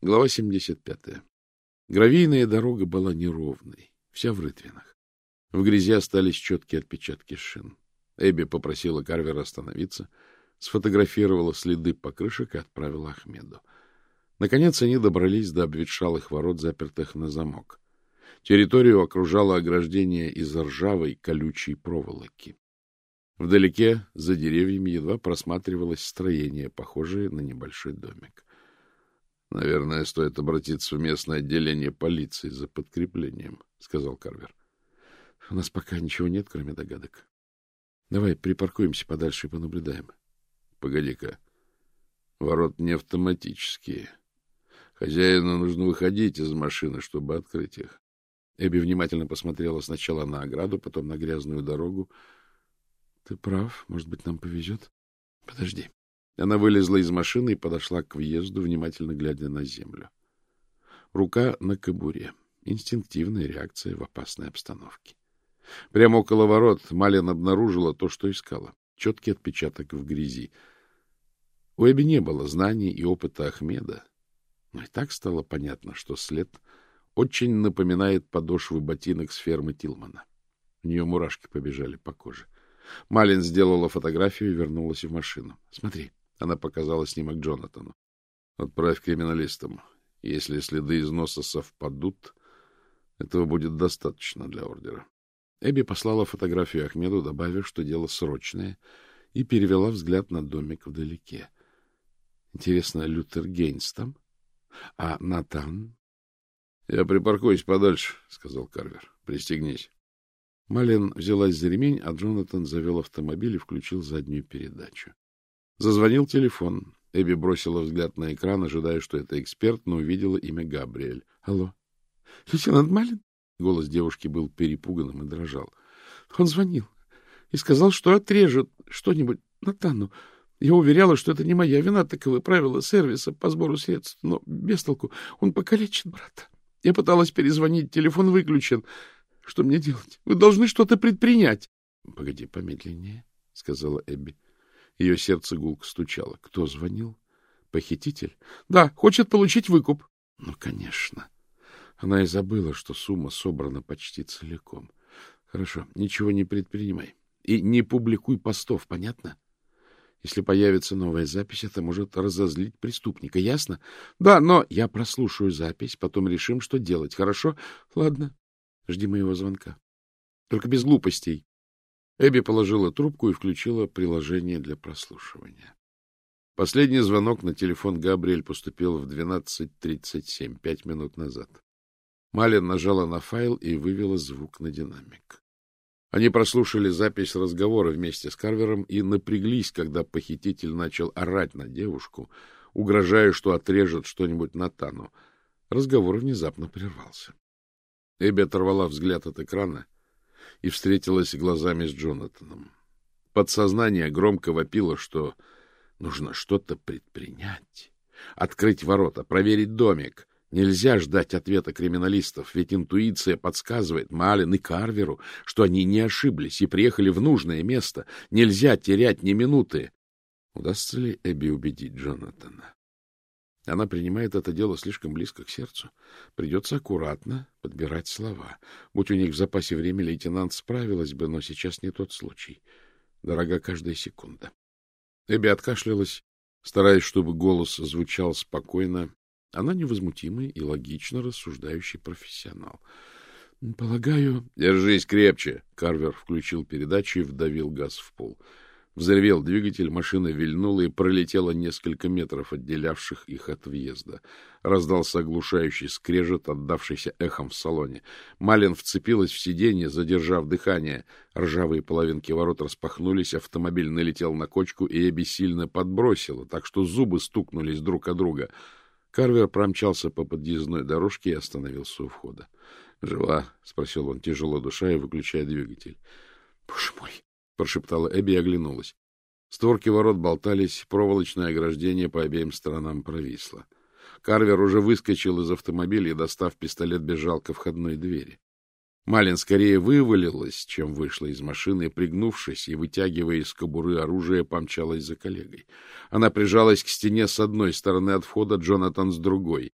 Глава 75. Гравийная дорога была неровной, вся в рытвинах. В грязи остались четкие отпечатки шин. Эбби попросила Карвера остановиться, сфотографировала следы покрышек и отправила Ахмеду. Наконец они добрались до обветшалых ворот, запертых на замок. Территорию окружало ограждение из ржавой колючей проволоки. Вдалеке, за деревьями, едва просматривалось строение, похожее на небольшой домик. — Наверное, стоит обратиться в местное отделение полиции за подкреплением, — сказал Карвер. — У нас пока ничего нет, кроме догадок. Давай припаркуемся подальше и понаблюдаем. — Погоди-ка. Ворот не автоматические. Хозяину нужно выходить из машины, чтобы открыть их. Эбби внимательно посмотрела сначала на ограду, потом на грязную дорогу. — Ты прав. Может быть, нам повезет? — Подожди. Она вылезла из машины и подошла к въезду, внимательно глядя на землю. Рука на кобуре. Инстинктивная реакция в опасной обстановке. Прямо около ворот Малин обнаружила то, что искала. Четкий отпечаток в грязи. У Эбби не было знаний и опыта Ахмеда. Но и так стало понятно, что след очень напоминает подошвы ботинок с фермы Тилмана. У нее мурашки побежали по коже. Малин сделала фотографию и вернулась в машину. — Смотри, она показала снимок Джонатану. Отправь криминалистам. Если следы износа совпадут, этого будет достаточно для ордера. Эбби послала фотографию Ахмеду, добавив, что дело срочное, и перевела взгляд на домик вдалеке. Интересно, Лютер Гейнс там? А Натан? — Я припаркуюсь подальше, — сказал Карвер. — Пристегнись. Малин взялась за ремень, а Джонатан завел автомобиль и включил заднюю передачу. Зазвонил телефон. Эбби бросила взгляд на экран, ожидая, что это эксперт, но увидела имя Габриэль. — Алло. — Лейтенант Малин? Голос девушки был перепуганным и дрожал. Он звонил и сказал, что отрежет что-нибудь Натану. Я уверяла, что это не моя вина, таковы правила сервиса по сбору средств, но без толку. Он покалечит брата. Я пыталась перезвонить, телефон выключен. Что мне делать? Вы должны что-то предпринять. — Погоди, помедленнее, — сказала Эбби. Ее сердце гулко стучало. Кто звонил? Похититель? Да, хочет получить выкуп. Ну, конечно. Она и забыла, что сумма собрана почти целиком. Хорошо, ничего не предпринимай. И не публикуй постов, понятно? Если появится новая запись, это может разозлить преступника, ясно? Да, но я прослушаю запись, потом решим, что делать, хорошо? Ладно, жди моего звонка. Только без глупостей. Эбби положила трубку и включила приложение для прослушивания. Последний звонок на телефон Габриэль поступил в 12.37, пять минут назад. Малин нажала на файл и вывела звук на динамик. Они прослушали запись разговора вместе с Карвером и напряглись, когда похититель начал орать на девушку, угрожая, что отрежет что-нибудь Натану. Разговор внезапно прервался. Эбби оторвала взгляд от экрана и встретилась глазами с Джонатаном. Подсознание громко вопило, что нужно что-то предпринять. Открыть ворота, проверить домик. Нельзя ждать ответа криминалистов, ведь интуиция подсказывает Малин и Карверу, что они не ошиблись и приехали в нужное место. Нельзя терять ни минуты. Удастся ли Эбби убедить Джонатана? Она принимает это дело слишком близко к сердцу. Придется аккуратно подбирать слова. Будь у них в запасе время, лейтенант справилась бы, но сейчас не тот случай. Дорога каждая секунда. Эбби откашлялась, стараясь, чтобы голос звучал спокойно. Она невозмутимый и логично рассуждающий профессионал. — Полагаю... — Держись крепче! — Карвер включил передачу и вдавил газ в пол. — Взревел двигатель, машина вильнула и пролетела несколько метров, отделявших их от въезда. Раздался оглушающий скрежет, отдавшийся эхом в салоне. Малин вцепилась в сиденье, задержав дыхание. Ржавые половинки ворот распахнулись, автомобиль налетел на кочку и Эбби сильно подбросила, так что зубы стукнулись друг о друга. Карвер промчался по подъездной дорожке и остановился у входа. — Жива? — спросил он, тяжело душа и выключая двигатель. — Боже мой! Прошептала Эбби и оглянулась. Створки ворот болтались, проволочное ограждение по обеим сторонам провисло. Карвер уже выскочил из автомобиля и, достав пистолет, бежал ко входной двери. Малин скорее вывалилась, чем вышла из машины, пригнувшись и, вытягивая из кобуры оружие, помчалась за коллегой. Она прижалась к стене с одной стороны от входа, Джонатан с другой.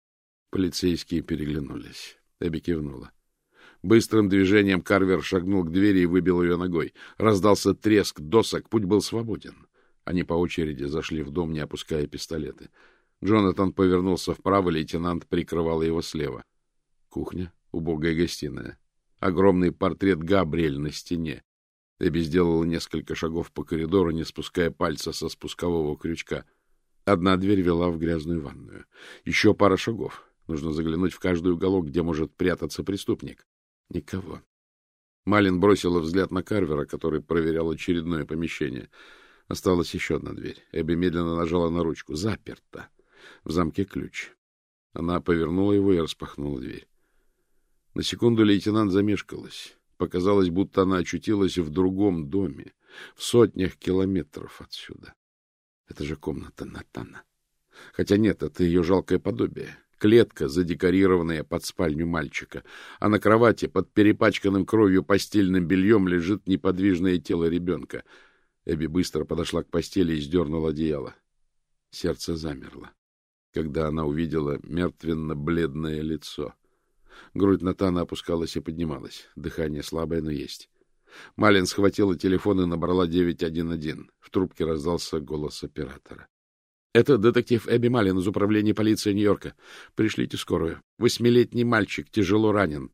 Полицейские переглянулись. Эбби кивнула. Быстрым движением Карвер шагнул к двери и выбил ее ногой. Раздался треск досок, путь был свободен. Они по очереди зашли в дом, не опуская пистолеты. Джонатан повернулся вправо, лейтенант прикрывал его слева. Кухня, убогая гостиная. Огромный портрет Габриэль на стене. Эбби сделала несколько шагов по коридору, не спуская пальца со спускового крючка. Одна дверь вела в грязную ванную. Еще пара шагов. Нужно заглянуть в каждый уголок, где может прятаться преступник. Никого. Малин бросила взгляд на Карвера, который проверял очередное помещение. Осталась еще одна дверь. Эбби медленно нажала на ручку. Заперта. В замке ключ. Она повернула его и распахнула дверь. На секунду лейтенант замешкалась. Показалось, будто она очутилась в другом доме, в сотнях километров отсюда. Это же комната Натана. Хотя нет, это ее жалкое подобие. Клетка, задекорированная под спальню мальчика, а на кровати под перепачканным кровью постельным бельем лежит неподвижное тело ребенка. Эбби быстро подошла к постели и сдернула одеяло. Сердце замерло, когда она увидела мертвенно-бледное лицо. Грудь Натана опускалась и поднималась. Дыхание слабое, но есть. Малин схватила телефон и набрала 911. В трубке раздался голос оператора. Это детектив Эбби Малин из управления полиции Нью-Йорка. Пришлите скорую. Восьмилетний мальчик тяжело ранен.